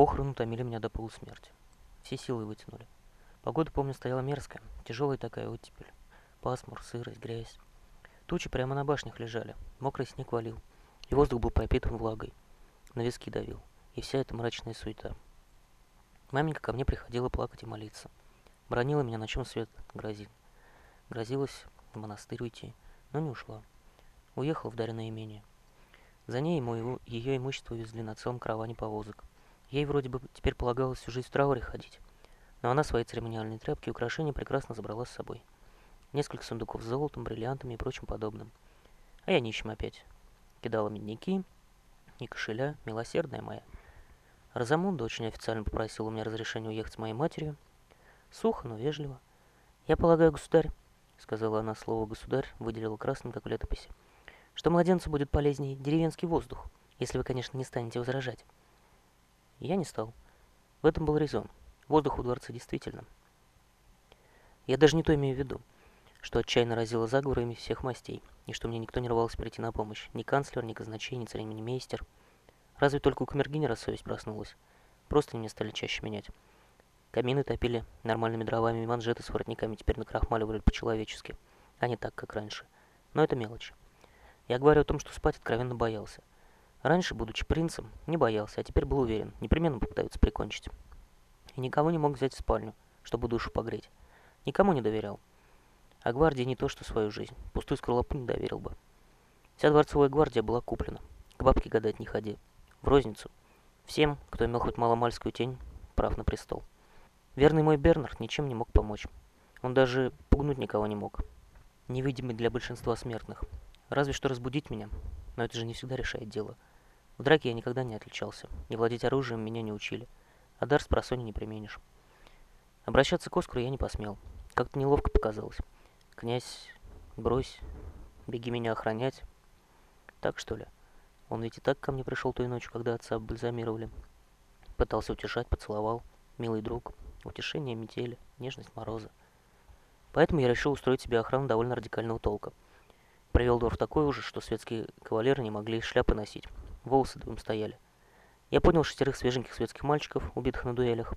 Похороны утомили меня до полусмерти. Все силы вытянули. Погода, помню, стояла мерзкая, тяжелая такая оттепель. Пасмур, сырость, грязь. Тучи прямо на башнях лежали, мокрый снег валил, и воздух был пропитан влагой. На виски давил, и вся эта мрачная суета. Маменька ко мне приходила плакать и молиться. Бронила меня, на чем свет грозит. Грозилась в монастырь уйти, но не ушла. Уехала в даренное имение. За ней ему, ее имущество везли на целом караване повозок. Ей вроде бы теперь полагалось всю жизнь в трауре ходить, но она свои церемониальные тряпки и украшения прекрасно забрала с собой. Несколько сундуков с золотом, бриллиантами и прочим подобным. А я нищим опять. Кидала медники, и кошеля, милосердная моя. Розамунда очень официально попросила у меня разрешения уехать с моей матерью. Сухо, но вежливо. «Я полагаю, государь», — сказала она слово «государь», выделила красным, как в летописи, «что младенцу будет полезнее деревенский воздух, если вы, конечно, не станете возражать». Я не стал. В этом был резон. Воздух у дворца действительно. Я даже не то имею в виду, что отчаянно разило заговорами всех мастей, и что мне никто не рвался прийти на помощь. Ни канцлер, ни казначей, ни церемонимейстер. Разве только у камергинера совесть проснулась. Просто мне стали чаще менять. Камины топили нормальными дровами, манжеты с воротниками теперь накрахмаливали по-человечески, а не так, как раньше. Но это мелочь. Я говорю о том, что спать откровенно боялся. Раньше, будучи принцем, не боялся, а теперь был уверен, непременно попытаются прикончить. И никого не мог взять в спальню, чтобы душу погреть. Никому не доверял. А гвардии не то, что свою жизнь. Пустую скорлупу не доверил бы. Вся дворцовая гвардия была куплена. К бабке гадать не ходи. В розницу. Всем, кто имел хоть маломальскую тень, прав на престол. Верный мой Бернард ничем не мог помочь. Он даже пугнуть никого не мог. Невидимый для большинства смертных. Разве что разбудить меня. Но это же не всегда решает дело. В драке я никогда не отличался, и владеть оружием меня не учили, а дар с просони не применишь. Обращаться к Оскару я не посмел, как-то неловко показалось. Князь, брось, беги меня охранять. Так что ли? Он ведь и так ко мне пришел той ночью, когда отца бальзамировали. Пытался утешать, поцеловал. Милый друг, утешение метели, нежность мороза. Поэтому я решил устроить себе охрану довольно радикального толка. Привел двор в такой ужас, что светские кавалеры не могли шляпы носить, волосы дымом стояли. Я понял шестерых свеженьких светских мальчиков, убитых на дуэлях,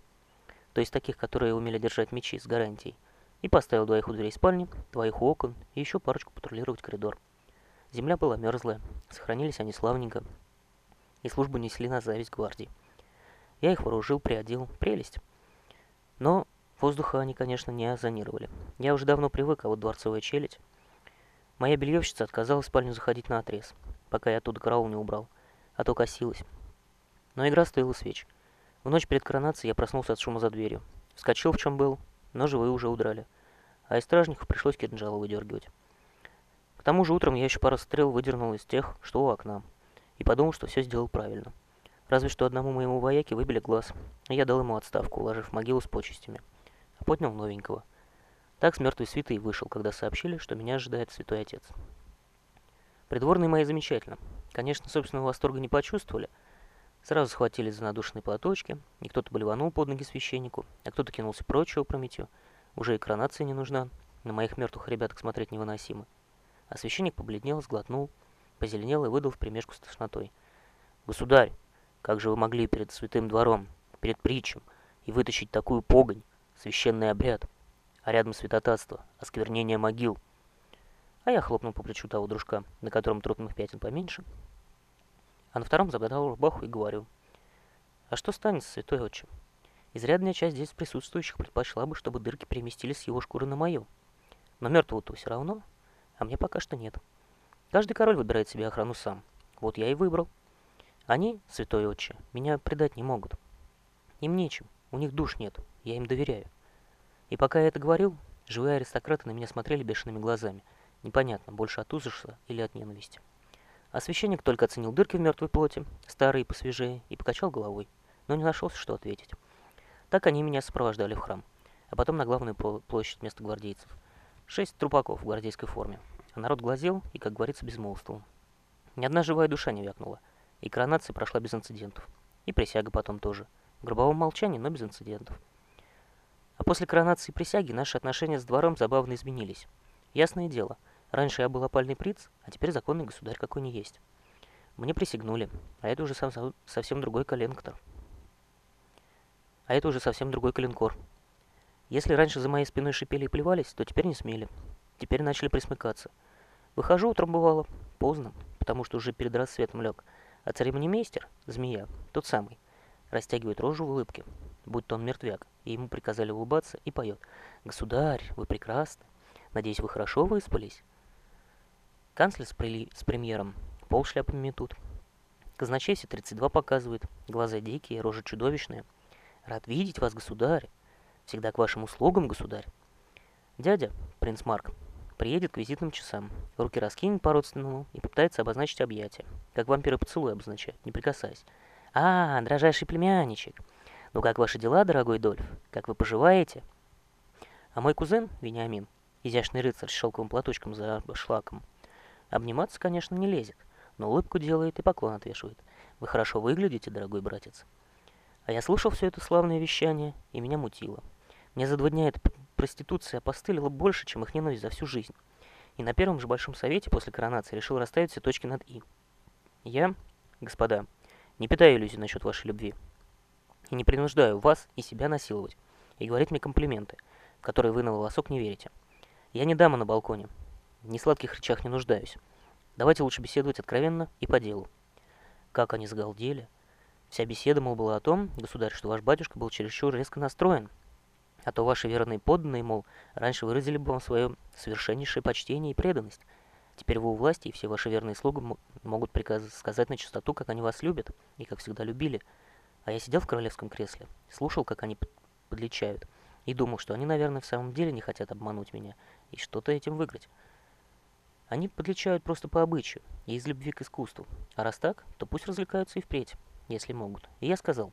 то есть таких, которые умели держать мечи с гарантией, и поставил двоих у дверей спальни, двоих у окон и еще парочку патрулировать коридор. Земля была мерзлая, сохранились они славненько, и службу несли на зависть гвардии. Я их вооружил, приодел, прелесть. Но воздуха они, конечно, не озонировали. Я уже давно привык, а вот дворцовая челядь... Моя бельевщица отказалась в спальню заходить на отрез, пока я оттуда караул не убрал а то косилась. Но игра стоила свеч. В ночь перед коронацией я проснулся от шума за дверью. Вскочил в чем был, но живые уже удрали. А из стражников пришлось кинжалы выдергивать. К тому же утром я еще пару стрел выдернул из тех, что у окна, и подумал, что все сделал правильно. Разве что одному моему вояке выбили глаз, и я дал ему отставку, уложив могилу с почестями, а поднял новенького. Так с мертвой свитой вышел, когда сообщили, что меня ожидает святой отец. Придворные мои замечательно. Конечно, собственного восторга не почувствовали. Сразу схватились за надушенные платочки, и кто-то блеванул под ноги священнику, а кто-то кинулся прочь опрометью. Уже и коронация не нужна, на моих мертвых ребяток смотреть невыносимо. А священник побледнел, сглотнул, позеленел и выдал в примешку с тошнотой. «Государь, как же вы могли перед святым двором, перед притчем, и вытащить такую погонь, священный обряд, а рядом святотатство, осквернение могил?» А я хлопнул по плечу того дружка, на котором трупных пятен поменьше, а на втором загадал рубаху и говорю, «А что станет, святой отче? Изрядная часть здесь присутствующих предпочла бы, чтобы дырки переместились с его шкуры на мою. Но мертвого-то все равно, а мне пока что нет. Каждый король выбирает себе охрану сам. Вот я и выбрал. Они, святой отче, меня предать не могут. Им нечем, у них душ нет, я им доверяю. И пока я это говорил, живые аристократы на меня смотрели бешеными глазами. Непонятно, больше от ужаса или от ненависти. А священник только оценил дырки в мертвой плоти, старые посвежее, и покачал головой, но не нашелся, что ответить. Так они меня сопровождали в храм, а потом на главную площадь вместо гвардейцев. Шесть трупаков в гвардейской форме. А народ глазел и, как говорится, безмолвствовал. Ни одна живая душа не вякнула, и коронация прошла без инцидентов. И присяга потом тоже. В гробовом молчании, но без инцидентов. А после коронации и присяги наши отношения с двором забавно изменились. Ясное дело – Раньше я был опальный приц, а теперь законный государь какой не есть. Мне присягнули, а это уже сам, совсем другой коленктор. а это уже совсем другой калинкор. Если раньше за моей спиной шипели и плевались, то теперь не смели. Теперь начали присмыкаться. Выхожу утром бывало, поздно, потому что уже перед рассветом лег, а церемонимейстер, змея, тот самый, растягивает рожу в улыбке, будто он мертвяк, и ему приказали улыбаться, и поет «Государь, вы прекрасны! Надеюсь, вы хорошо выспались?» Канцлер с, при... с премьером пол шляпами метут. Казначей все 32 показывает, глаза дикие, рожа чудовищная. «Рад видеть вас, государь! Всегда к вашим услугам, государь!» Дядя, принц Марк, приедет к визитным часам, руки раскинет по-родственному и попытается обозначить объятия, как вампиры поцелуй обозначают, не прикасаясь. «А, дрожайший племянничек! Ну как ваши дела, дорогой Дольф? Как вы поживаете?» А мой кузен, Вениамин, изящный рыцарь с шелковым платочком за шлаком, обниматься, конечно, не лезет, но улыбку делает и поклон отвешивает. «Вы хорошо выглядите, дорогой братец». А я слушал все это славное вещание, и меня мутило. Мне за два дня эта проституция опостылила больше, чем их ненависть за всю жизнь. И на первом же Большом Совете после коронации решил расставить все точки над «и». Я, господа, не питаю иллюзий насчет вашей любви. И не принуждаю вас и себя насиловать. И говорить мне комплименты, в которые вы на волосок не верите. Я не дама на балконе. Ни сладких речах не нуждаюсь. Давайте лучше беседовать откровенно и по делу. Как они загалдели. Вся беседа, мол, была о том, государь, что ваш батюшка был чересчур резко настроен. А то ваши верные подданные, мол, раньше выразили бы вам свое совершеннейшее почтение и преданность. Теперь вы у власти, и все ваши верные слуги могут приказать сказать на чистоту, как они вас любят, и как всегда любили. А я сидел в королевском кресле, слушал, как они подлечают, и думал, что они, наверное, в самом деле не хотят обмануть меня и что-то этим выиграть. Они подлечают просто по обычаю и из любви к искусству. А раз так, то пусть развлекаются и впредь, если могут. И я сказал,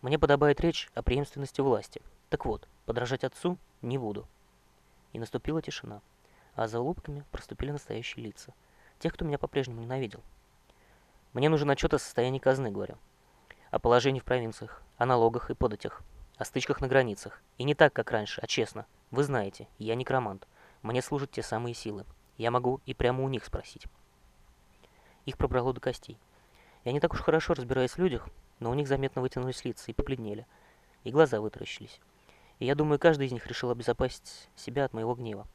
мне подобает речь о преемственности власти. Так вот, подражать отцу не буду. И наступила тишина а за улыбками проступили настоящие лица. Тех, кто меня по-прежнему ненавидел. Мне нужен отчет о состоянии казны, говорю. О положении в провинциях, о налогах и податях, о стычках на границах. И не так, как раньше, а честно. Вы знаете, я некромант. Мне служат те самые силы. Я могу и прямо у них спросить. Их пробрало до костей. Я не так уж хорошо разбираюсь в людях, но у них заметно вытянулись лица и побледнели, и глаза вытаращились. И я думаю, каждый из них решил обезопасить себя от моего гнева.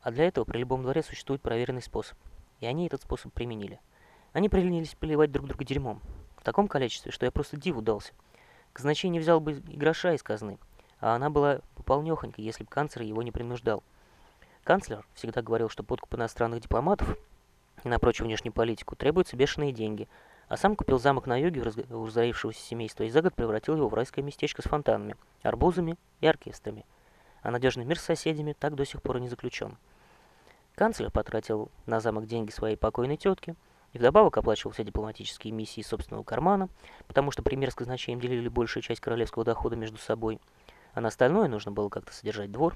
А для этого при любом дворе существует проверенный способ. И они этот способ применили. Они принялись поливать друг друга дерьмом. В таком количестве, что я просто диву дался. Казначей не взял бы и гроша из казны, а она была полнёхонькой, если бы канцлер его не принуждал. Канцлер всегда говорил, что подкуп иностранных дипломатов и на прочую внешнюю политику требуются бешеные деньги, а сам купил замок на юге у разорившегося семейства и за год превратил его в райское местечко с фонтанами, арбузами и оркестрами. А надежный мир с соседями так до сих пор и не заключен. Канцлер потратил на замок деньги своей покойной тетки и вдобавок оплачивал все дипломатические миссии собственного кармана, потому что премьер с казначеем делили большую часть королевского дохода между собой, а на остальное нужно было как-то содержать двор.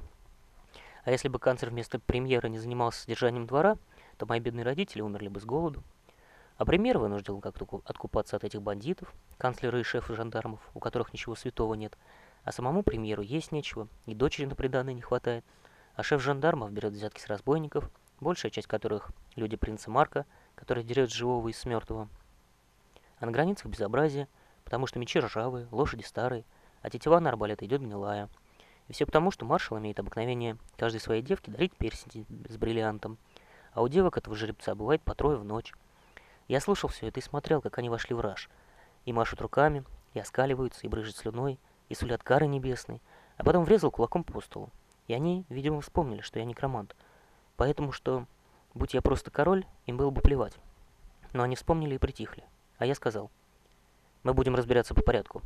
А если бы канцлер вместо премьера не занимался содержанием двора, то мои бедные родители умерли бы с голоду. А премьер вынужден как-то откупаться от этих бандитов, канцлера и шефа жандармов, у которых ничего святого нет, а самому премьеру есть нечего, и дочери на приданное не хватает – а шеф жандармов берет взятки с разбойников, большая часть которых – люди принца Марка, который дерет живого и с мертвого. А на границах безобразие, потому что мечи ржавые, лошади старые, а тетива на арбалет идет гнилая. И все потому, что маршал имеет обыкновение каждой своей девке дарить перстень с бриллиантом, а у девок этого жеребца бывает по трое в ночь. Я слушал все это и смотрел, как они вошли в раж. И машут руками, и оскаливаются, и брыжут слюной, и сулят кары небесной, а потом врезал кулаком по столу. И они, видимо, вспомнили, что я некромант. Поэтому что, будь я просто король, им было бы плевать. Но они вспомнили и притихли. А я сказал, мы будем разбираться по порядку.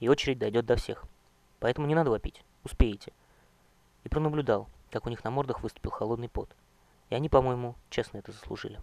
И очередь дойдет до всех. Поэтому не надо вопить. Успеете. И пронаблюдал, как у них на мордах выступил холодный пот. И они, по-моему, честно это заслужили.